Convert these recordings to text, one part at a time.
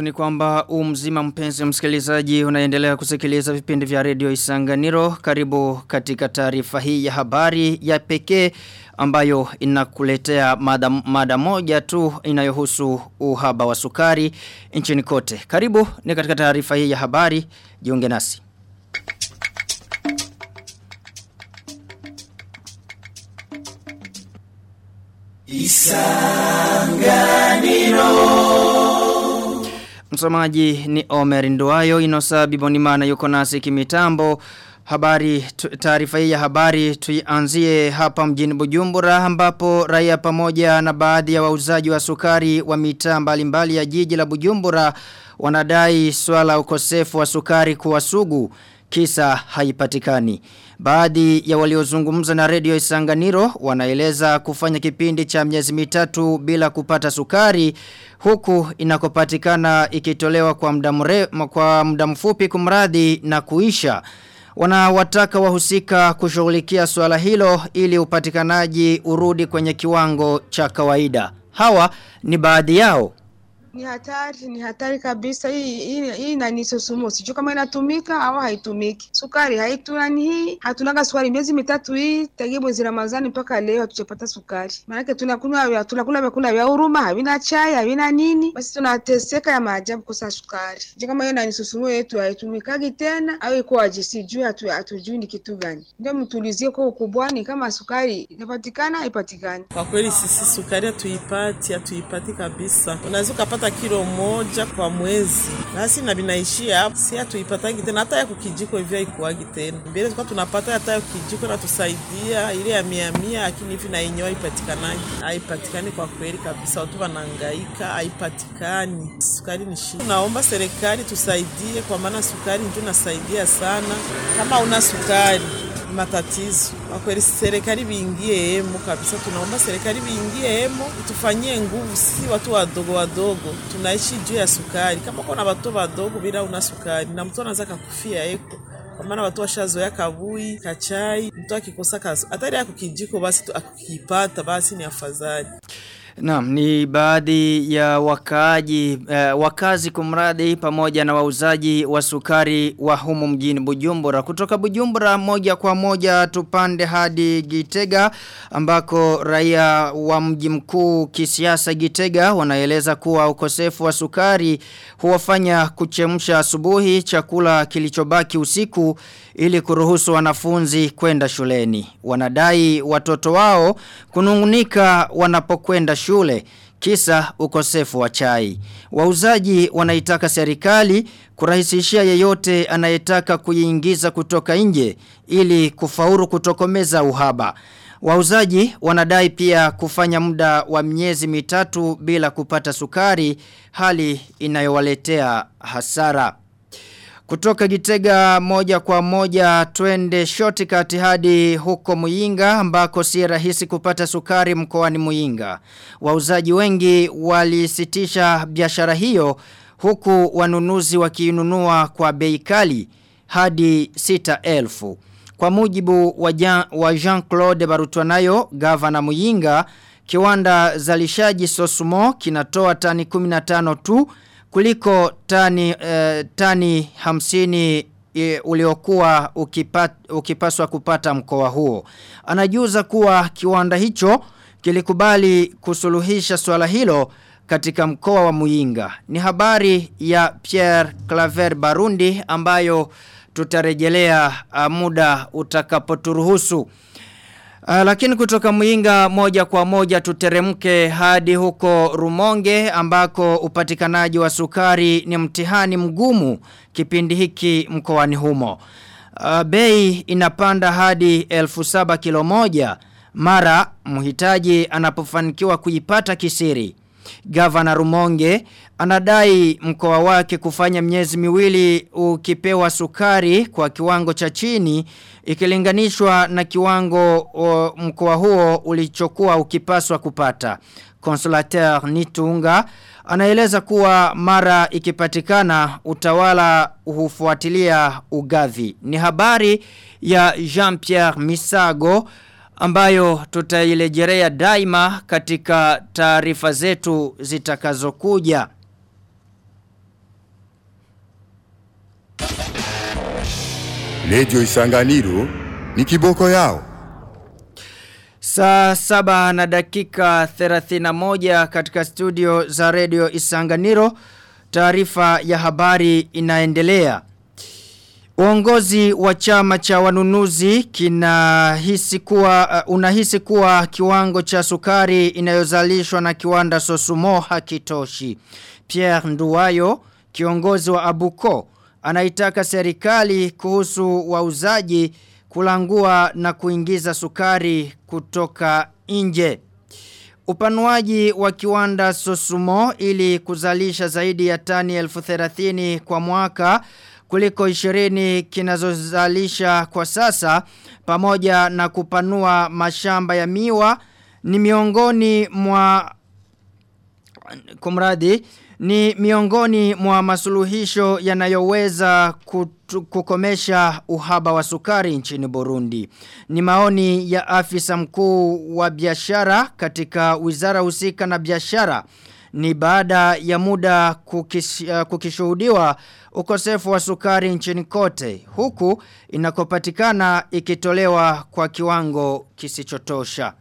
Yetu ni kwamba umzima mpenzi msikilizaji unaendelea kusikiliza vipindi vya redio Isanganiro. Karibu katika taarifa hii ya habari ya pekee ambayo inakuletea mada, mada moja tu inayohusu uhaba wa sukari nchini kote. Karibu ni katika taarifa hii ya habari. Jiunge nasi. Isanganiro Msomaji ni Omer Nduayo Inosa Bibonimana yuko nasi kimitambo Habari taarifa hii ya habari tuianzie hapa mjini Bujumbura ambapo raia pamoja na baadhi ya wauzaji wa sukari wa mitaa mbalimbali ya jiji la Bujumbura wanadai swala ukosefu wa sukari kuwa sugu kisa haipatikani. Baadhi ya waliozungumza na redio Isanganiro wanaeleza kufanya kipindi cha miezi mitatu bila kupata sukari huku inakopatikana ikitolewa kwa muda kwa muda mfupi kumradhi na kuisha. Wanawataka wahusika kushughulikia suala hilo ili upatikanaji urudi kwenye kiwango cha kawaida. Hawa ni baadhi yao. Ni hatari, ni hatari kabisa. Hii inanisusumu. Sijui kama inatumika au haitumiki. Sukari haitunani hii. Hatunaga sukari miezi mitatu hii tangia mwezi Ramadhani mpaka leo hatujapata sukari. maanake tunakunywa tunakula vyakula vya huruma, havina chai, havina nini. Basi tunateseka ya maajabu kosa sukari. Je, kama hiyo inanisusumu yetu haitumikagi tena au iko aje sijui hatu, hatujui ni kitu gani. Ndio mtulizie kwa ukubwani kama sukari inapatikana haipatikani. Kwa kweli sisi sukari hatuipati, hatuipati kabisa. Unaweza kupata kilo moja kwa mwezi basi na binaishia hapo, si hatuipatangi tena, hata ya kukijiko hivyo haikuwagi tena. Mbele tulikuwa tunapata hata ya kukijiko na tusaidia ile ya mia mia, lakini hivi na yenyewe haipatikanaji, haipatikani kwa kweli kabisa. Watu wanahangaika, haipatikani. Sukari ni shida. Tunaomba serikali tusaidie, kwa maana sukari ndio nasaidia sana. Kama una sukari matatizo kwa kweli, serikali biingie hemo kabisa. Tunaomba serikali biingie hemo, tufanyie nguvu. Sisi watu wadogo wadogo tunaishi juu ya sukari. Kama kuna watu wadogo bila una sukari, na mtu anaweza kakufia eko kwa maana watu washazoea kavui kachai. Mtu akikosa kazi hata ile ya kukijiko, basi akukipata basi ni afadhali. Naam ni baadhi ya wakaaji uh, wakazi kumradi pamoja na wauzaji wa sukari wa humu mjini Bujumbura. Kutoka Bujumbura moja kwa moja tupande hadi Gitega ambako raia wa mji mkuu kisiasa Gitega wanaeleza kuwa ukosefu wa sukari huwafanya kuchemsha asubuhi chakula kilichobaki usiku ili kuruhusu wanafunzi kwenda shuleni. Wanadai watoto wao kunungunika wanapokwenda shule kisa ukosefu wa chai. Wauzaji wanaitaka serikali kurahisishia yeyote anayetaka kuiingiza kutoka nje ili kufauru kutokomeza uhaba. Wauzaji wanadai pia kufanya muda wa miezi mitatu bila kupata sukari hali inayowaletea hasara. Kutoka Gitega moja kwa moja twende shortcut hadi huko Muyinga ambako si rahisi kupata sukari mkoani Muyinga. Wauzaji wengi walisitisha biashara hiyo huku wanunuzi wakiinunua kwa bei kali hadi 6000. Kwa mujibu wa, Jean, Jean-Claude Barutwanayo, gavana Muyinga, kiwanda zalishaji Sosumo kinatoa tani 15 tu kuliko tani uh, tani hamsini e, uliokuwa ukipat, ukipaswa kupata mkoa huo. Anajuza kuwa kiwanda hicho kilikubali kusuluhisha swala hilo katika mkoa wa Muyinga. Ni habari ya Pierre Claver Barundi ambayo tutarejelea uh, muda utakapoturuhusu. Uh, lakini kutoka Muinga moja kwa moja tuteremke hadi huko Rumonge ambako upatikanaji wa sukari ni mtihani mgumu kipindi hiki mkoani humo. Uh, bei inapanda hadi elfu saba kilo moja mara mhitaji anapofanikiwa kuipata kisiri. Gavana Rumonge anadai mkoa wake kufanya miezi miwili ukipewa sukari kwa kiwango cha chini ikilinganishwa na kiwango mkoa huo ulichokuwa ukipaswa kupata. Consulateur Nitunga anaeleza kuwa mara ikipatikana utawala hufuatilia ugavi. Ni habari ya Jean-Pierre Misago ambayo tutailejerea daima katika taarifa zetu zitakazokuja. Redio Isanganiro ni kiboko yao. Saa saba na dakika 31 katika studio za redio Isanganiro taarifa ya habari inaendelea. Uongozi wa chama cha wanunuzi kinahisi kuwa uh, unahisi kuwa kiwango cha sukari inayozalishwa na kiwanda Sosumo hakitoshi. Pierre Nduwayo, kiongozi wa Abuko, anaitaka serikali kuhusu wauzaji kulangua na kuingiza sukari kutoka nje. Upanuaji wa kiwanda Sosumo ili kuzalisha zaidi ya tani elfu kwa mwaka kuliko 20 kinazozalisha kwa sasa pamoja na kupanua mashamba ya miwa ni miongoni mwa kumradi ni miongoni mwa masuluhisho yanayoweza kukomesha uhaba wa sukari nchini Burundi. Ni maoni ya afisa mkuu wa biashara katika wizara husika na biashara ni baada ya muda kukishuhudiwa uh, kukishuhudiwa ukosefu wa sukari nchini kote huku inakopatikana ikitolewa kwa kiwango kisichotosha.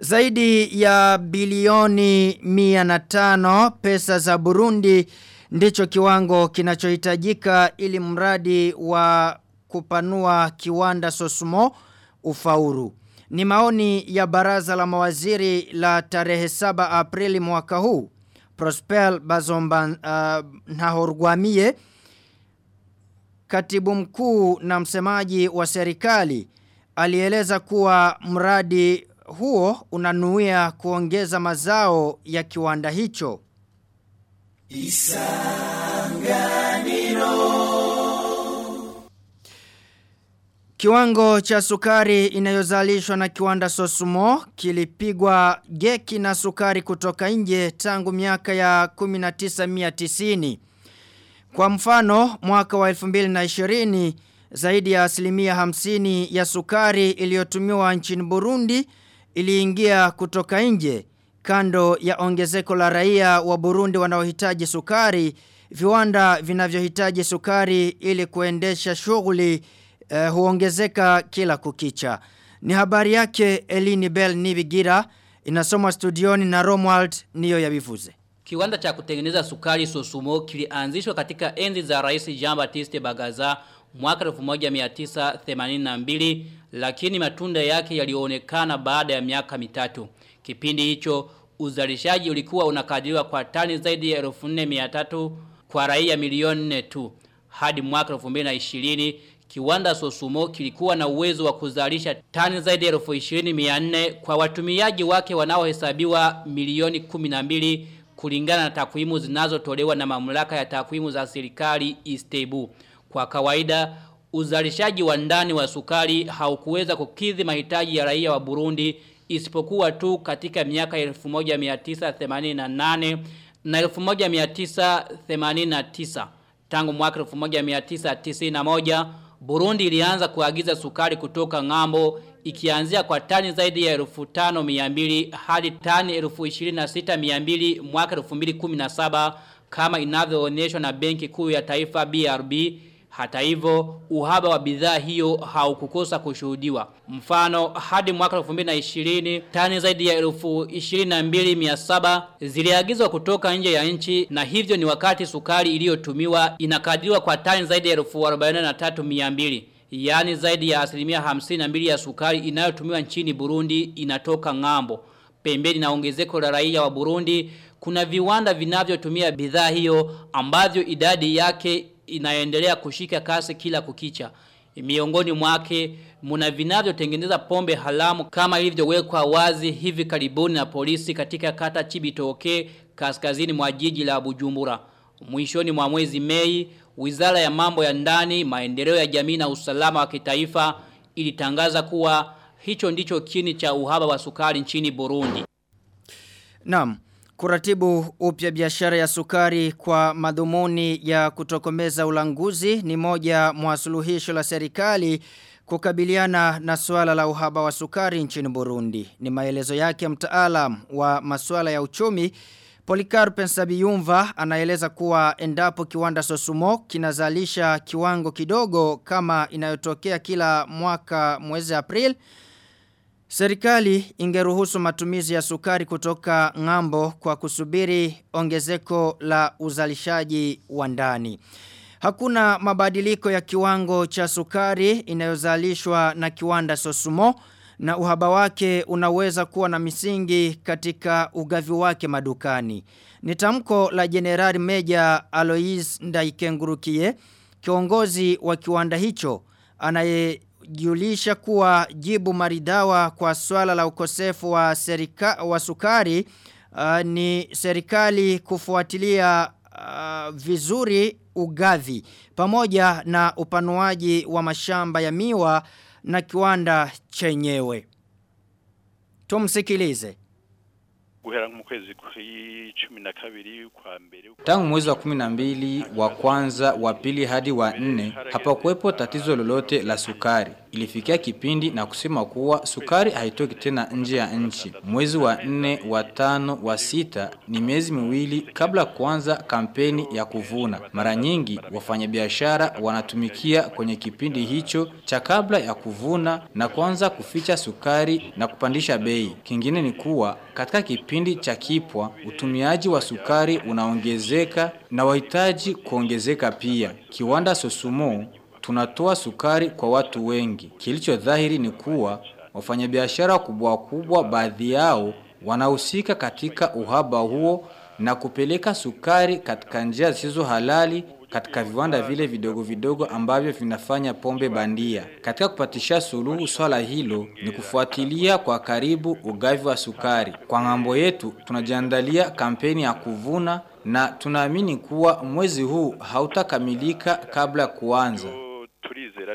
Zaidi ya bilioni mia na tano pesa za Burundi ndicho kiwango kinachohitajika ili mradi wa kupanua kiwanda Sosumo ufauru. Ni maoni ya baraza la mawaziri la tarehe 7 Aprili mwaka huu. Prosper Bazomba uh, Nahorgwamie katibu mkuu na msemaji wa serikali alieleza kuwa mradi huo unanuia kuongeza mazao ya kiwanda hicho. Isanganiro Kiwango cha sukari inayozalishwa na kiwanda Sosumo kilipigwa geki na sukari kutoka nje tangu miaka ya 1990. Kwa mfano mwaka wa 2020 zaidi ya asilimia hamsini ya sukari iliyotumiwa nchini Burundi iliingia kutoka nje kando ya ongezeko la raia wa Burundi wanaohitaji sukari viwanda vinavyohitaji sukari ili kuendesha shughuli uh, huongezeka kila kukicha ni habari yake Elini Bell Nibigira inasomwa studioni na Romwald niyo yabivuze Kiwanda cha kutengeneza sukari Sosumo kilianzishwa katika enzi za Rais Jean Baptiste Bagaza mwaka 1982 lakini matunda yake yalionekana baada ya miaka mitatu. Kipindi hicho uzalishaji ulikuwa unakadiriwa kwa tani zaidi ya 4300 kwa raia milioni 4 tu. Hadi mwaka 2020 kiwanda Sosumo kilikuwa na uwezo wa kuzalisha tani zaidi ya 20400 kwa watumiaji wake wanaohesabiwa milioni 12 kulingana na takwimu zinazotolewa na mamlaka ya takwimu za serikali Istebu. Kwa kawaida uzalishaji wa ndani wa sukari haukuweza kukidhi mahitaji ya raia wa Burundi isipokuwa tu katika miaka 1988 na 1989 tangu mwaka 1991 Burundi ilianza kuagiza sukari kutoka ng'ambo ikianzia kwa tani zaidi ya 5200 hadi tani 26200 mwaka 2017 kama inavyoonyeshwa na Benki Kuu ya Taifa BRB hata hivyo uhaba wa bidhaa hiyo haukukosa kushuhudiwa. Mfano hadi mwaka 2020 tani zaidi ya 22700 ziliagizwa kutoka nje ya nchi na hivyo ni wakati sukari iliyotumiwa inakadiriwa kwa tani zaidi ya 43200 yaani zaidi ya asilimia 52 ya sukari inayotumiwa nchini Burundi inatoka ng'ambo. Pembeni na ongezeko la raia wa Burundi kuna viwanda vinavyotumia bidhaa hiyo ambavyo idadi yake inaendelea kushika kasi kila kukicha. Miongoni mwake muna vinavyotengeneza pombe halamu kama ilivyowekwa wazi hivi karibuni na polisi katika kata Chibitoke kaskazini mwa jiji la Bujumbura. Mwishoni mwa mwezi Mei, Wizara ya Mambo ya Ndani, Maendeleo ya Jamii na Usalama wa Kitaifa ilitangaza kuwa hicho ndicho kini cha uhaba wa sukari nchini Burundi. Naam. Kuratibu upya biashara ya sukari kwa madhumuni ya kutokomeza ulanguzi ni moja mwa suluhisho la serikali kukabiliana na suala la uhaba wa sukari nchini Burundi. Ni maelezo yake mtaalam wa masuala ya uchumi Polikarp Nsabiyumva anaeleza kuwa endapo kiwanda Sosumo kinazalisha kiwango kidogo kama inayotokea kila mwaka mwezi April Serikali ingeruhusu matumizi ya sukari kutoka ng'ambo kwa kusubiri ongezeko la uzalishaji wa ndani. Hakuna mabadiliko ya kiwango cha sukari inayozalishwa na kiwanda Sosumo na uhaba wake unaweza kuwa na misingi katika ugavi wake madukani. Ni tamko la General Meja Alois Ndaikengurukie, kiongozi wa kiwanda hicho, anayejulisha kuwa jibu maridawa kwa swala la ukosefu wa, serika, wa sukari uh, ni serikali kufuatilia uh, vizuri ugavi pamoja na upanuaji wa mashamba ya miwa na kiwanda chenyewe. Tumsikilize. Guhera mu kwezi kw'icumi na kabiri kwa mbere Tangu mwezi wa kumi na mbili wa kwanza wa pili hadi wa nne hapakuwepo tatizo lolote la sukari. Ilifikia kipindi na kusema kuwa sukari haitoki tena nje ya nchi. Mwezi wa nne, wa tano, wa sita ni miezi miwili kabla kuanza kampeni ya kuvuna. Mara nyingi wafanyabiashara wanatumikia kwenye kipindi hicho cha kabla ya kuvuna na kuanza kuficha sukari na kupandisha bei. Kingine ni kuwa katika kipindi cha kipwa utumiaji wa sukari unaongezeka na wahitaji kuongezeka pia. Kiwanda Sosumo tunatoa sukari kwa watu wengi. Kilicho dhahiri ni kuwa wafanyabiashara kubwa kubwa baadhi yao wanahusika katika uhaba huo na kupeleka sukari katika njia zisizo halali katika viwanda vile vidogo vidogo ambavyo vinafanya pombe bandia. Katika kupatisha suluhu swala hilo ni kufuatilia kwa karibu ugavi wa sukari. Kwa ng'ambo yetu tunajiandalia kampeni ya kuvuna na tunaamini kuwa mwezi huu hautakamilika kabla kuanza.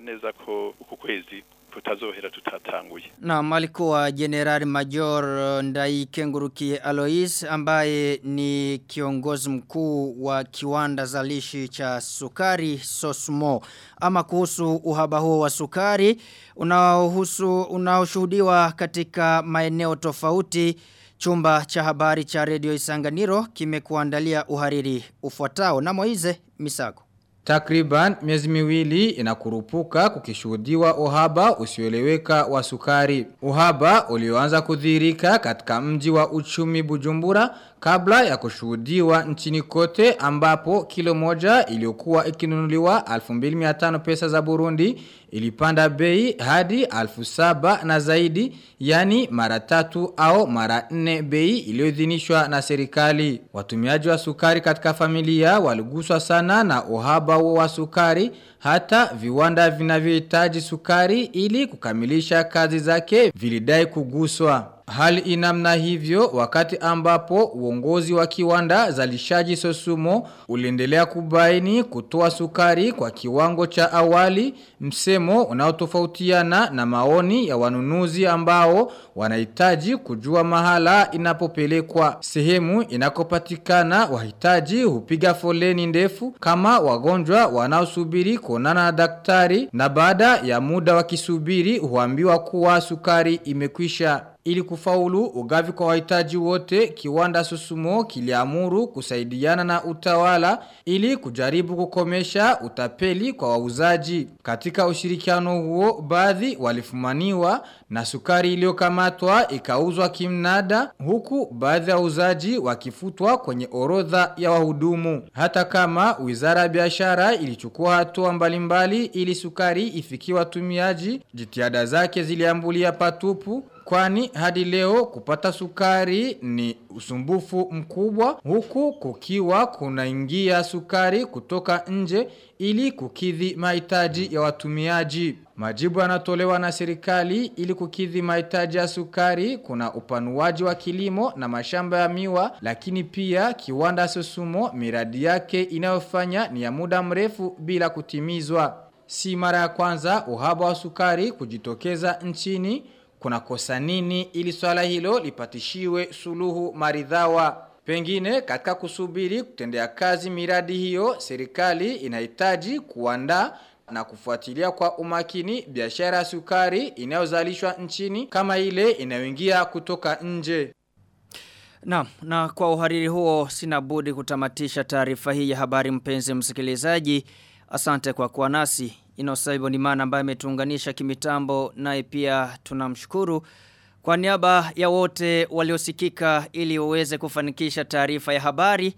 Neza ko uku kwezi kutazohera tutatanguye Na alikuwa General Major Ndai kenguruki Alois ambaye ni kiongozi mkuu wa kiwanda zalishi cha sukari Sosmo. Ama kuhusu uhaba huo wa sukari unaohusu unaoshuhudiwa katika maeneo tofauti chumba cha habari cha Radio Isanganiro kimekuandalia uhariri ufuatao na Moize Misago. Takriban miezi miwili inakurupuka kukishuhudiwa uhaba usioeleweka wa sukari. Uhaba ulioanza kudhirika katika mji wa uchumi Bujumbura kabla ya kushuhudiwa nchini kote ambapo kilo moja iliyokuwa ikinunuliwa 2500 pesa za Burundi ilipanda bei hadi 1700 na zaidi yani mara tatu au mara nne bei iliyoidhinishwa na serikali. Watumiaji wa sukari katika familia waliguswa sana na uhaba wa sukari hata viwanda vinavyohitaji sukari ili kukamilisha kazi zake vilidai kuguswa. Hali inamna hivyo wakati ambapo uongozi wa kiwanda zalishaji Sosumo uliendelea kubaini kutoa sukari kwa kiwango cha awali msemo unaotofautiana na maoni ya wanunuzi ambao wanahitaji kujua mahala inapopelekwa. Sehemu inakopatikana wahitaji hupiga foleni ndefu kama wagonjwa wanaosubiri kuonana na daktari na baada ya muda wakisubiri huambiwa kuwa sukari imekwisha ili kufaulu ugavi kwa wahitaji wote kiwanda Susumo kiliamuru kusaidiana na utawala ili kujaribu kukomesha utapeli kwa wauzaji. Katika ushirikiano huo baadhi walifumaniwa na sukari iliyokamatwa ikauzwa kimnada huku baadhi ya wauzaji wakifutwa kwenye orodha ya wahudumu. Hata kama Wizara ya Biashara ilichukua hatua mbalimbali ili sukari ifikie watumiaji, jitihada zake ziliambulia patupu Kwani hadi leo kupata sukari ni usumbufu mkubwa huku kukiwa kunaingia sukari kutoka nje ili kukidhi mahitaji ya watumiaji. Majibu yanatolewa na serikali ili kukidhi mahitaji ya sukari kuna upanuaji wa kilimo na mashamba ya miwa lakini pia kiwanda Sosumo miradi yake inayofanya ni ya muda mrefu bila kutimizwa. Si mara ya kwanza uhaba wa sukari kujitokeza nchini kuna kosa nini ili swala hilo lipatishiwe suluhu maridhawa. Pengine katika kusubiri kutendea kazi miradi hiyo serikali inahitaji kuandaa na kufuatilia kwa umakini biashara ya sukari inayozalishwa nchini kama ile inayoingia kutoka nje. Na, na kwa uhariri huo sina budi kutamatisha taarifa hii ya habari mpenzi msikilizaji. Asante kwa kuwa nasi. Inosaibo Bonimana ambaye ametuunganisha kimitambo naye pia tunamshukuru. Kwa niaba ya wote waliosikika ili uweze kufanikisha taarifa ya habari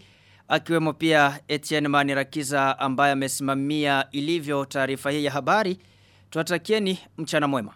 akiwemo pia Etienne Manirakiza ambaye amesimamia ilivyo taarifa hii ya habari. tuatakieni mchana mwema.